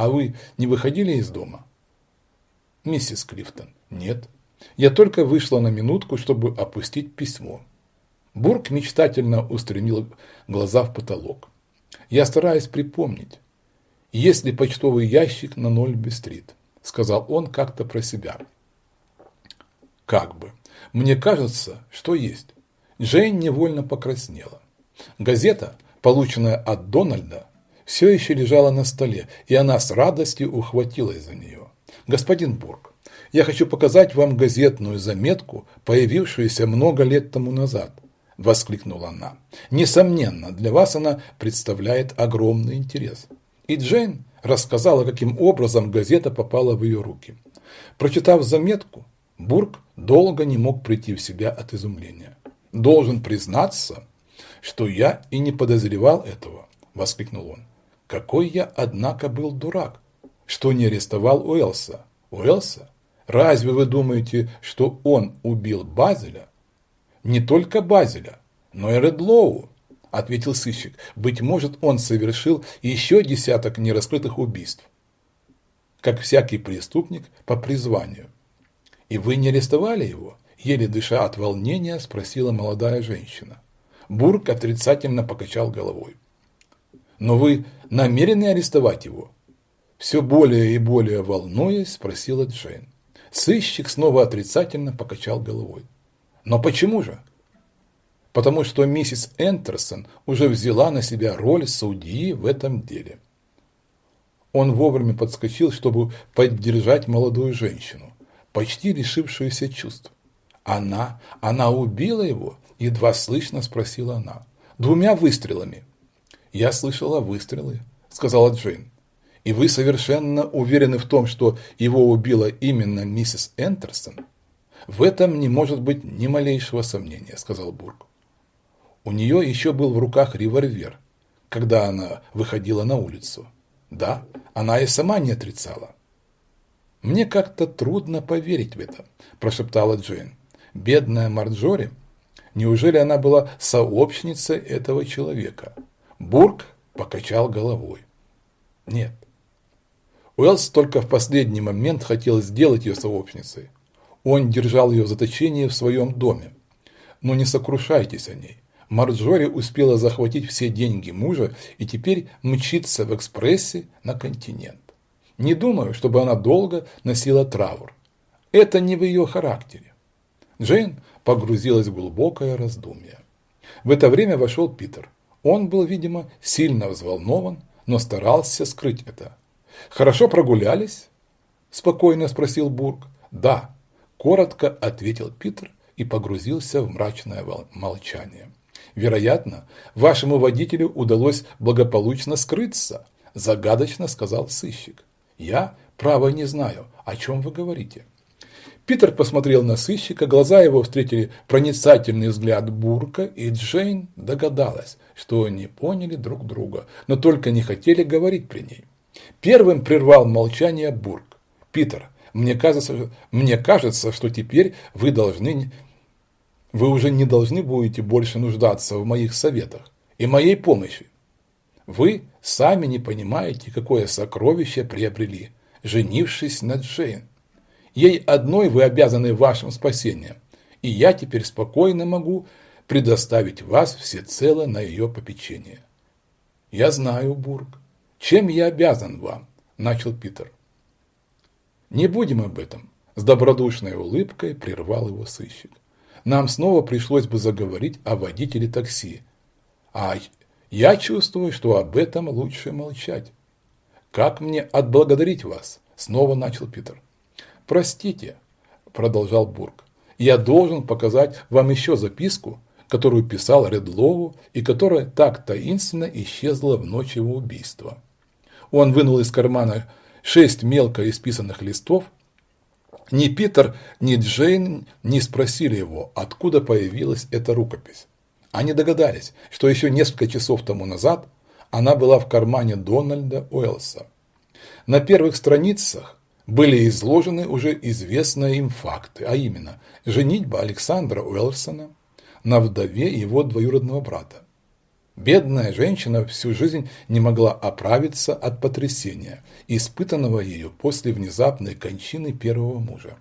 А вы не выходили из дома? Миссис Клифтон, нет. Я только вышла на минутку, чтобы опустить письмо. Бург мечтательно устремил глаза в потолок. Я стараюсь припомнить, есть ли почтовый ящик на Нольби-стрит, сказал он как-то про себя. Как бы. Мне кажется, что есть. Джейн невольно покраснела. Газета, полученная от Дональда, все еще лежала на столе, и она с радостью ухватилась за нее. «Господин Бург, я хочу показать вам газетную заметку, появившуюся много лет тому назад», – воскликнула она. «Несомненно, для вас она представляет огромный интерес». И Джейн рассказала, каким образом газета попала в ее руки. Прочитав заметку, Бург долго не мог прийти в себя от изумления. «Должен признаться, что я и не подозревал этого», – воскликнул он. «Какой я, однако, был дурак, что не арестовал Уэлса. Уэлса? Разве вы думаете, что он убил Базеля? Не только Базеля, но и Редлоу, ответил сыщик. Быть может, он совершил еще десяток нераскрытых убийств, как всякий преступник по призванию. И вы не арестовали его? Еле дыша от волнения, спросила молодая женщина. Бург отрицательно покачал головой. Но вы намерены арестовать его? Все более и более волнуясь, спросила Джейн. Сыщик снова отрицательно покачал головой. Но почему же? Потому что миссис Энтерсон уже взяла на себя роль судьи в этом деле. Он вовремя подскочил, чтобы поддержать молодую женщину, почти лишившуюся чувств. Она, она убила его? Едва слышно спросила она. Двумя выстрелами. Я слышала выстрелы, сказала Джейн. И вы совершенно уверены в том, что его убила именно миссис Энтерсон? В этом не может быть ни малейшего сомнения, сказал Бург. У нее еще был в руках револьвер, когда она выходила на улицу. Да, она и сама не отрицала. «Мне как-то трудно поверить в это», – прошептала Джейн. «Бедная Марджори? Неужели она была сообщницей этого человека?» Бург покачал головой. «Нет, Уэллс только в последний момент хотел сделать ее сообщницей. Он держал ее в заточении в своем доме. Но не сокрушайтесь о ней. Марджори успела захватить все деньги мужа и теперь мчится в экспрессе на континент. Не думаю, чтобы она долго носила траур. Это не в ее характере. Джейн погрузилась в глубокое раздумье. В это время вошел Питер. Он был, видимо, сильно взволнован, но старался скрыть это. «Хорошо прогулялись?» – спокойно спросил Бург. «Да», – коротко ответил Питер и погрузился в мрачное молчание. «Вероятно, вашему водителю удалось благополучно скрыться», – загадочно сказал сыщик. «Я, право, не знаю, о чем вы говорите». Питер посмотрел на сыщика, глаза его встретили проницательный взгляд Бурка, и Джейн догадалась, что они поняли друг друга, но только не хотели говорить при ней. Первым прервал молчание Бург. «Питер, мне кажется, мне кажется, что теперь вы должны, вы уже не должны будете больше нуждаться в моих советах и моей помощи. Вы сами не понимаете, какое сокровище приобрели, женившись на Джейн. Ей одной вы обязаны вашим спасением, и я теперь спокойно могу предоставить вас всецело на ее попечение. Я знаю, Бург, «Чем я обязан вам?» – начал Питер. «Не будем об этом», – с добродушной улыбкой прервал его сыщик. «Нам снова пришлось бы заговорить о водителе такси. А я чувствую, что об этом лучше молчать. Как мне отблагодарить вас?» – снова начал Питер. «Простите», – продолжал Бург, – «я должен показать вам еще записку, которую писал Редлову и которая так таинственно исчезла в ночь его убийства. Он вынул из кармана шесть мелко исписанных листов. Ни Питер, ни Джейн не спросили его, откуда появилась эта рукопись. Они догадались, что еще несколько часов тому назад она была в кармане Дональда Уэллса. На первых страницах были изложены уже известные им факты, а именно женитьба Александра Уэлсона на вдове его двоюродного брата. Бедная женщина всю жизнь не могла оправиться от потрясения, испытанного ею после внезапной кончины первого мужа.